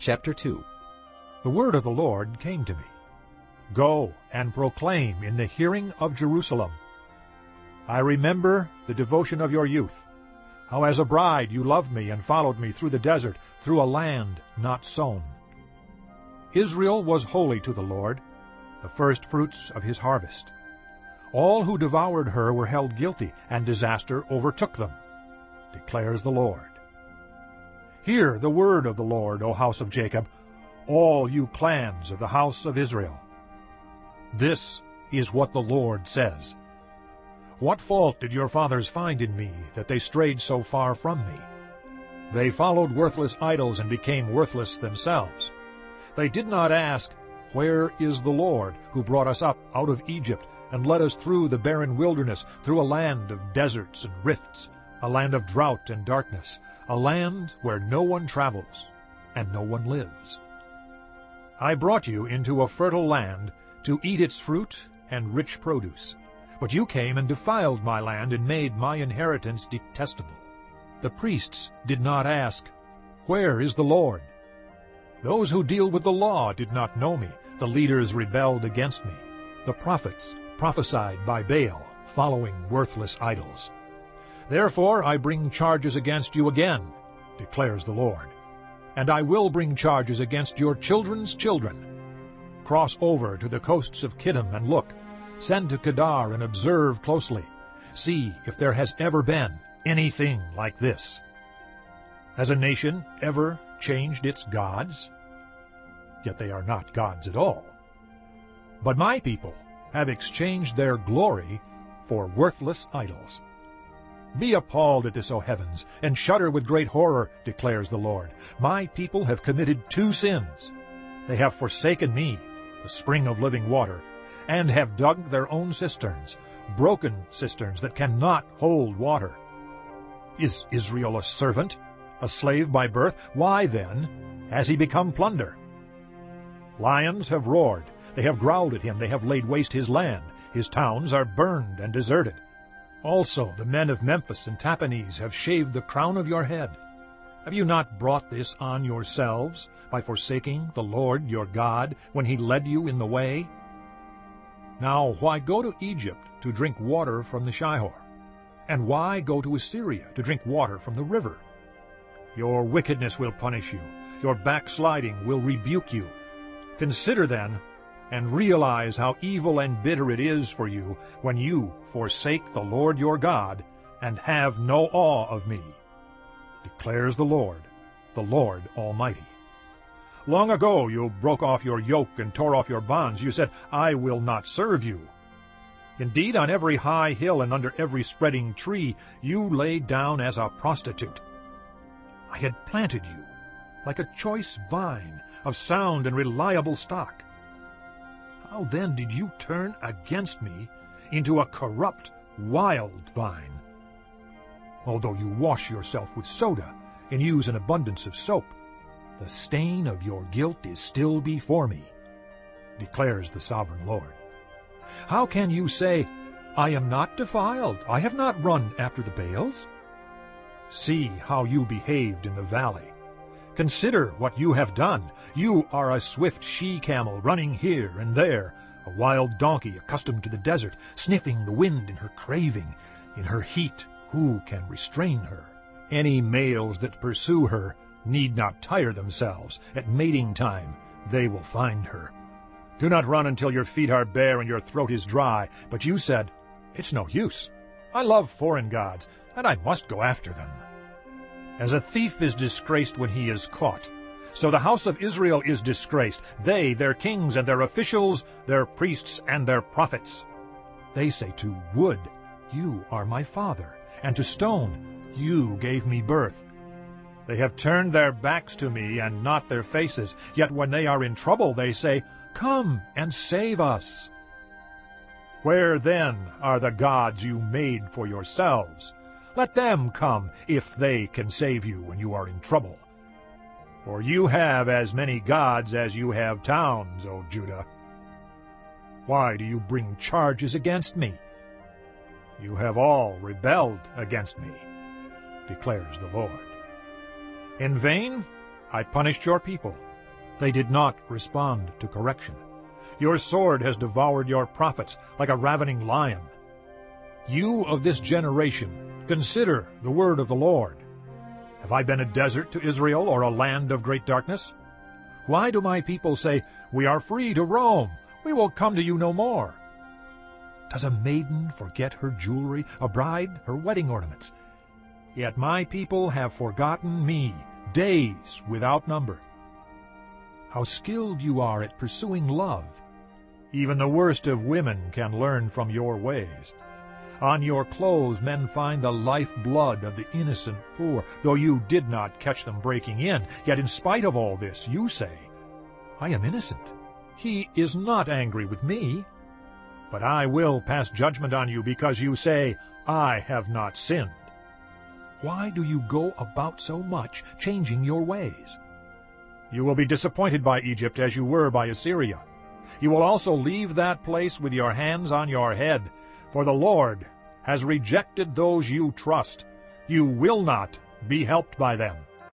Chapter 2 The word of the Lord came to me. Go and proclaim in the hearing of Jerusalem. I remember the devotion of your youth, how as a bride you loved me and followed me through the desert, through a land not sown. Israel was holy to the Lord, the first fruits of his harvest. All who devoured her were held guilty, and disaster overtook them, declares the Lord. Hear the word of the Lord, O house of Jacob, all you clans of the house of Israel. This is what the Lord says. What fault did your fathers find in me, that they strayed so far from me? They followed worthless idols and became worthless themselves. They did not ask, Where is the Lord, who brought us up out of Egypt, and led us through the barren wilderness, through a land of deserts and rifts, a land of drought and darkness, a land where no one travels and no one lives. I brought you into a fertile land to eat its fruit and rich produce. But you came and defiled my land and made my inheritance detestable. The priests did not ask, Where is the Lord? Those who deal with the law did not know me. The leaders rebelled against me. The prophets prophesied by Baal, following worthless idols. Therefore I bring charges against you again, declares the Lord. And I will bring charges against your children's children. Cross over to the coasts of Kittim and look. Send to Kedar and observe closely. See if there has ever been anything like this. Has a nation ever changed its gods? Yet they are not gods at all. But my people have exchanged their glory for worthless idols. Be appalled at this, O heavens, and shudder with great horror, declares the Lord. My people have committed two sins. They have forsaken me, the spring of living water, and have dug their own cisterns, broken cisterns that cannot hold water. Is Israel a servant, a slave by birth? Why, then, has he become plunder? Lions have roared, they have growled at him, they have laid waste his land. His towns are burned and deserted. Also the men of Memphis and Tahpanhes have shaved the crown of your head. Have you not brought this on yourselves by forsaking the Lord your God when he led you in the way? Now why go to Egypt to drink water from the Shihor? And why go to Assyria to drink water from the river? Your wickedness will punish you. Your backsliding will rebuke you. Consider then and realize how evil and bitter it is for you when you forsake the Lord your God and have no awe of me, declares the Lord, the Lord Almighty. Long ago you broke off your yoke and tore off your bonds. You said, I will not serve you. Indeed, on every high hill and under every spreading tree you lay down as a prostitute. I had planted you like a choice vine of sound and reliable stock. How then did you turn against me into a corrupt, wild vine? Although you wash yourself with soda and use an abundance of soap, the stain of your guilt is still before me, declares the sovereign Lord. How can you say, I am not defiled, I have not run after the Baals? See how you behaved in the valley. Consider what you have done. You are a swift she-camel running here and there, a wild donkey accustomed to the desert, sniffing the wind in her craving. In her heat, who can restrain her? Any males that pursue her need not tire themselves. At mating time, they will find her. Do not run until your feet are bare and your throat is dry. But you said, It's no use. I love foreign gods, and I must go after them. As a thief is disgraced when he is caught, so the house of Israel is disgraced, they, their kings and their officials, their priests and their prophets. They say to wood, You are my father, and to stone, You gave me birth. They have turned their backs to me and not their faces, yet when they are in trouble they say, Come and save us. Where then are the gods you made for yourselves? Let them come, if they can save you when you are in trouble. For you have as many gods as you have towns, O Judah. Why do you bring charges against me? You have all rebelled against me, declares the Lord. In vain I punished your people, They did not respond to correction. Your sword has devoured your prophets like a ravening lion. You of this generation, consider the word of the Lord. Have I been a desert to Israel or a land of great darkness? Why do my people say, We are free to roam, we will come to you no more? Does a maiden forget her jewelry, a bride her wedding ornaments? Yet my people have forgotten me, days without number. How skilled you are at pursuing love! Even the worst of women can learn from your ways. On your clothes men find the life blood of the innocent poor, though you did not catch them breaking in. Yet in spite of all this, you say, I am innocent. He is not angry with me. But I will pass judgment on you because you say, I have not sinned. Why do you go about so much, changing your ways? You will be disappointed by Egypt as you were by Assyria. You will also leave that place with your hands on your head, for the Lord has rejected those you trust. You will not be helped by them.